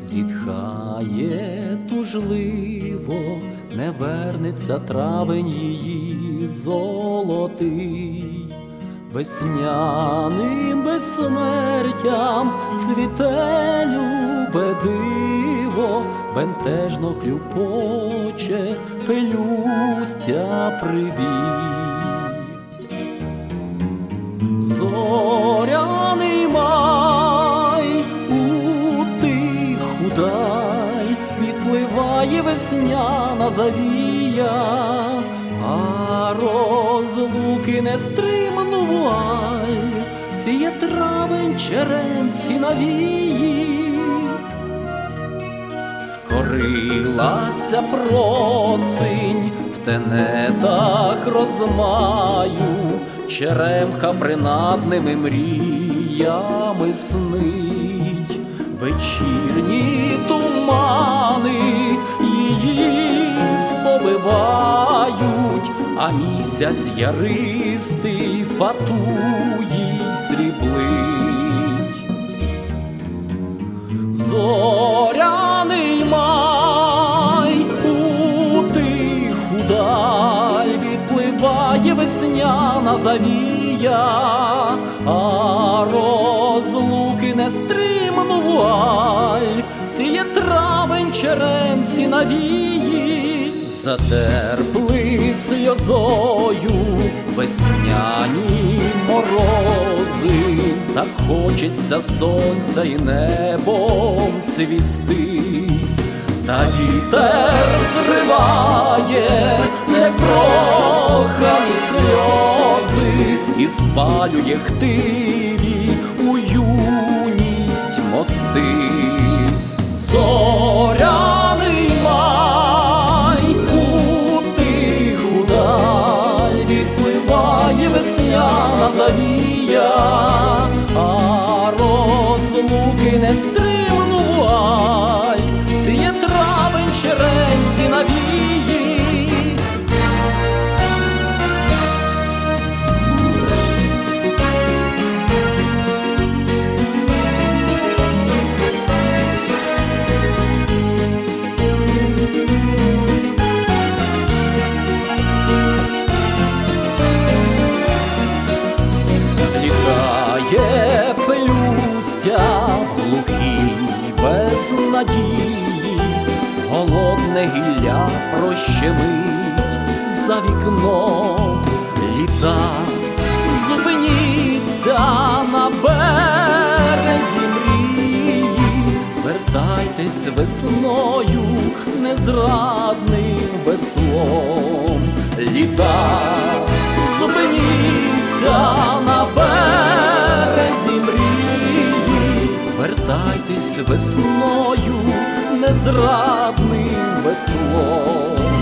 зітхає тужливо, не вернеться травень її золотий, весняним безсмертям цвіте любе диво, бентежно клюпоче, пелюстя прибій. Зоря весняна завія, а розлуки нестримну вуаль сіє травень черем сіновії. Скорилася просинь в тенетах розмаю, черемха принадними мріями снить, вечірні тумани а місяць яристий фатуї сріблить. Зоряний май у тиху даль відпливає весняна завія, а розлуки нестримну вуаль сіє травень черем сіновії, затерпли сльозою весняні морози, так хочеться сонця і небом цвісти, та вітер зриває непрохані сльози і спалює хтиві у юність мости. Зоряний без надії, голодне гілля прощемить за вікном літа, зупиніться на березі мрії, вертайтесь весною незрадним веслом літа, зупиніться на вертайтесь весною незрадним веслом.